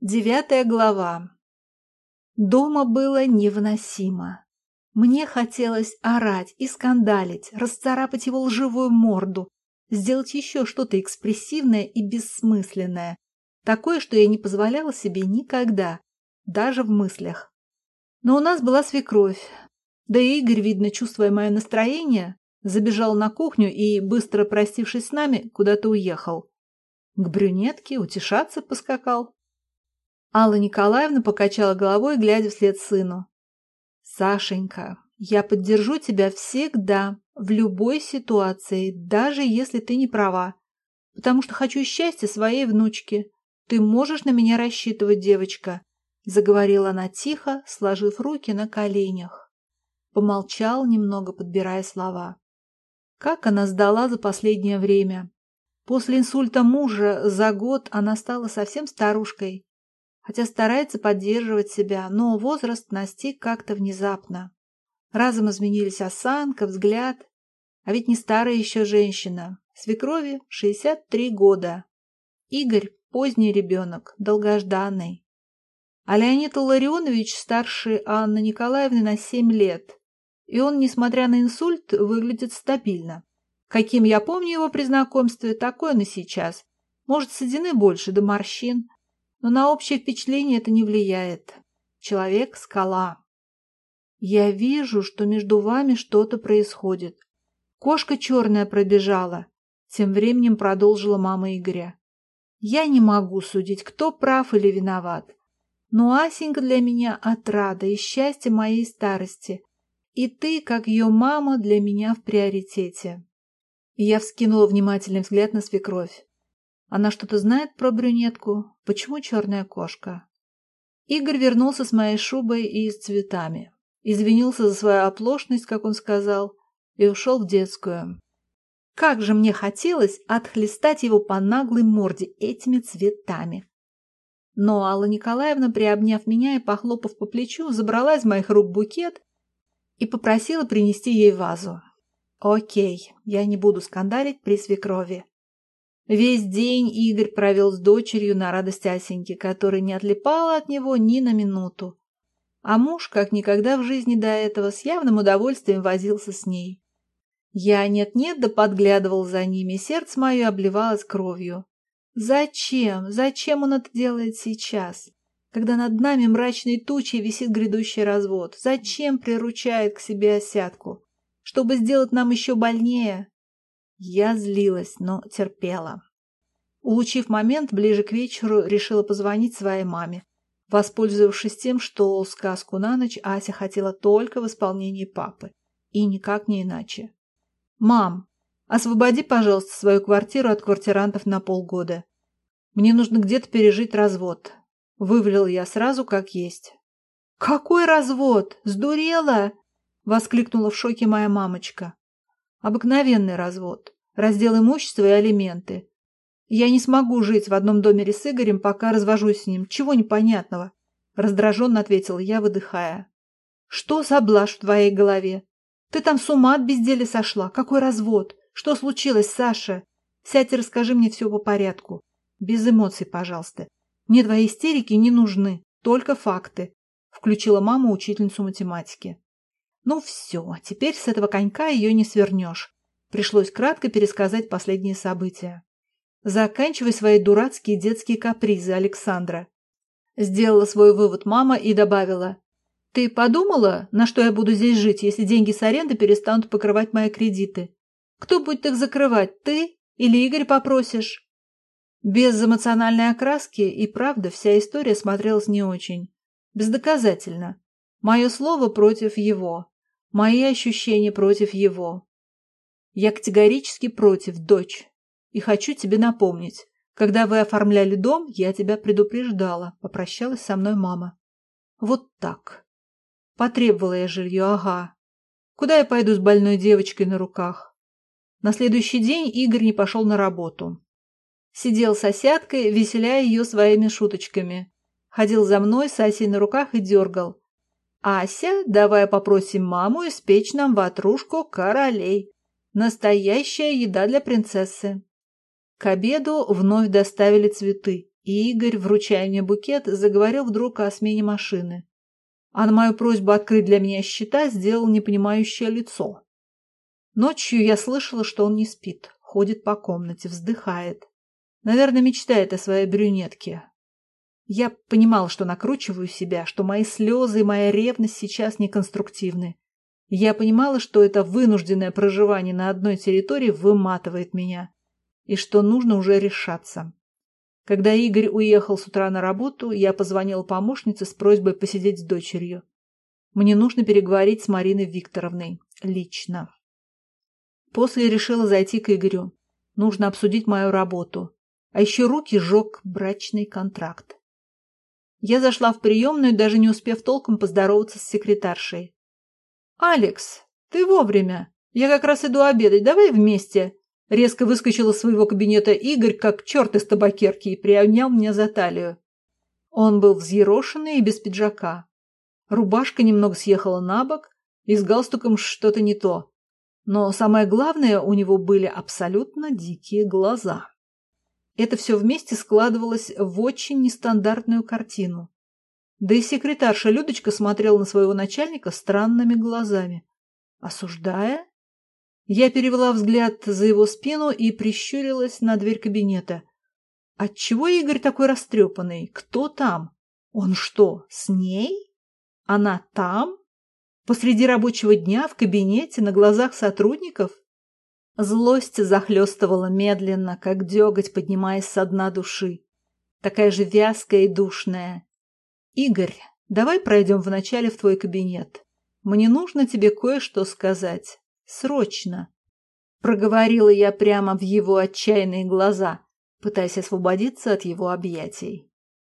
Девятая глава. Дома было невыносимо. Мне хотелось орать и скандалить, расцарапать его лживую морду, сделать еще что-то экспрессивное и бессмысленное, такое, что я не позволяла себе никогда, даже в мыслях. Но у нас была свекровь, да и Игорь, видно, чувствуя мое настроение, забежал на кухню и, быстро простившись с нами, куда-то уехал. К брюнетке утешаться поскакал. Алла Николаевна покачала головой, глядя вслед сыну. «Сашенька, я поддержу тебя всегда, в любой ситуации, даже если ты не права, потому что хочу счастья своей внучки. Ты можешь на меня рассчитывать, девочка», — заговорила она тихо, сложив руки на коленях. Помолчал немного, подбирая слова. Как она сдала за последнее время. После инсульта мужа за год она стала совсем старушкой, хотя старается поддерживать себя, но возраст настиг как-то внезапно. Разом изменились осанка, взгляд, а ведь не старая еще женщина. Свекрови 63 года. Игорь – поздний ребенок, долгожданный. А Леонид Илларионович старше Анны Николаевны на 7 лет. И он, несмотря на инсульт, выглядит стабильно. Каким я помню его при знакомстве, такой он и сейчас. Может, седины больше, да морщин. Но на общее впечатление это не влияет. Человек – скала. Я вижу, что между вами что-то происходит. Кошка черная пробежала. Тем временем продолжила мама Игоря. Я не могу судить, кто прав или виноват. Но Асенька для меня отрада и счастье моей старости. И ты, как ее мама, для меня в приоритете. я вскинула внимательный взгляд на свекровь. Она что-то знает про брюнетку? Почему черная кошка? Игорь вернулся с моей шубой и с цветами. Извинился за свою оплошность, как он сказал, и ушел в детскую. Как же мне хотелось отхлестать его по наглой морде этими цветами. Но Алла Николаевна, приобняв меня и похлопав по плечу, забрала из моих рук букет и попросила принести ей вазу. Окей, я не буду скандалить при свекрови. Весь день Игорь провел с дочерью на радость Асеньки, которая не отлипала от него ни на минуту. А муж, как никогда в жизни до этого, с явным удовольствием возился с ней. Я нет-нет да подглядывал за ними, сердце мое обливалось кровью. Зачем? Зачем он это делает сейчас? Когда над нами мрачной тучей висит грядущий развод? Зачем приручает к себе осядку? Чтобы сделать нам еще больнее? Я злилась, но терпела. Улучив момент, ближе к вечеру решила позвонить своей маме, воспользовавшись тем, что сказку на ночь Ася хотела только в исполнении папы. И никак не иначе. «Мам, освободи, пожалуйста, свою квартиру от квартирантов на полгода. Мне нужно где-то пережить развод». Вывалил я сразу как есть. «Какой развод? Сдурела?» — воскликнула в шоке моя мамочка. Обыкновенный развод. Раздел имущества и алименты. Я не смогу жить в одном доме с Игорем, пока развожусь с ним. Чего непонятного? Раздраженно ответила я, выдыхая. Что за блажь в твоей голове? Ты там с ума от безделия сошла. Какой развод? Что случилось, Саша? Сядь и расскажи мне все по порядку. Без эмоций, пожалуйста. Мне твои истерики не нужны. Только факты. Включила мама учительницу математики. Ну все, теперь с этого конька ее не свернешь. Пришлось кратко пересказать последние события. Заканчивай свои дурацкие детские капризы, Александра. Сделала свой вывод мама и добавила. Ты подумала, на что я буду здесь жить, если деньги с аренды перестанут покрывать мои кредиты? Кто будет их закрывать, ты или Игорь попросишь? Без эмоциональной окраски и правда вся история смотрелась не очень. Бездоказательно. Мое слово против его. Мои ощущения против его. Я категорически против, дочь. И хочу тебе напомнить. Когда вы оформляли дом, я тебя предупреждала. Попрощалась со мной мама. Вот так. Потребовала я жилье, ага. Куда я пойду с больной девочкой на руках? На следующий день Игорь не пошел на работу. Сидел с осядкой, веселяя ее своими шуточками. Ходил за мной с Асей на руках и дергал. «Ася, давай попросим маму испечь нам ватрушку королей. Настоящая еда для принцессы». К обеду вновь доставили цветы. И Игорь, вручая мне букет, заговорил вдруг о смене машины. А на мою просьбу открыть для меня счета сделал непонимающее лицо. Ночью я слышала, что он не спит, ходит по комнате, вздыхает. Наверное, мечтает о своей брюнетке. Я понимал, что накручиваю себя, что мои слезы и моя ревность сейчас неконструктивны. Я понимала, что это вынужденное проживание на одной территории выматывает меня, и что нужно уже решаться. Когда Игорь уехал с утра на работу, я позвонила помощнице с просьбой посидеть с дочерью. Мне нужно переговорить с Мариной Викторовной. Лично. После решила зайти к Игорю. Нужно обсудить мою работу. А еще руки жег брачный контракт. Я зашла в приемную, даже не успев толком поздороваться с секретаршей. «Алекс, ты вовремя. Я как раз иду обедать. Давай вместе». Резко выскочил из своего кабинета Игорь, как черт из табакерки, и приобнял меня за талию. Он был взъерошенный и без пиджака. Рубашка немного съехала на бок, и с галстуком что-то не то. Но самое главное, у него были абсолютно дикие глаза. Это все вместе складывалось в очень нестандартную картину. Да и секретарша Людочка смотрела на своего начальника странными глазами. Осуждая? Я перевела взгляд за его спину и прищурилась на дверь кабинета. Отчего Игорь такой растрепанный? Кто там? Он что, с ней? Она там? Посреди рабочего дня в кабинете на глазах сотрудников? Злость захлестывала медленно, как деготь, поднимаясь со дна души. Такая же вязкая и душная. «Игорь, давай пройдем вначале в твой кабинет. Мне нужно тебе кое-что сказать. Срочно!» Проговорила я прямо в его отчаянные глаза, пытаясь освободиться от его объятий.